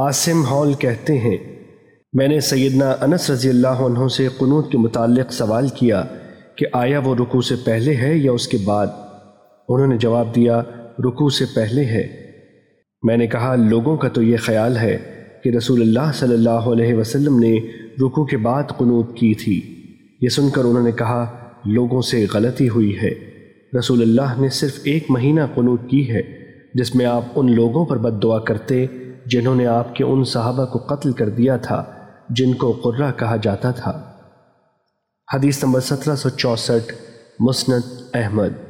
Asim hall کہتے ہیں۔ میں نے سیدنا انس رضی اللہ عنہ سے قنوت کے متعلق سوال کیا کہ آیا وہ رکوع سے پہلے ہے یا اس کے بعد؟ انہوں نے جواب دیا، رکوع سے پہلے ہے۔ میں نے کہا، لوگوں کا تو یہ خیال ہے کہ رسول اللہ صلی اللہ علیہ وسلم نے رکوع کے بعد قنوت کی تھی۔ یہ سن کر انہوں نے کہا، لوگوں سے غلطی ہوئی ہے۔ رسول اللہ نے صرف ایک مہینہ قنوت کی ہے، جس میں آپ ان لوگوں پر بد دعا کرتے جنہوں نے آپ کے ان صحابہ کو قتل کر دیا تھا، جن کو قرہ کہا جاتا تھا۔ حدیث نمبر سترہ سو چونسٹھ، مسند احمد۔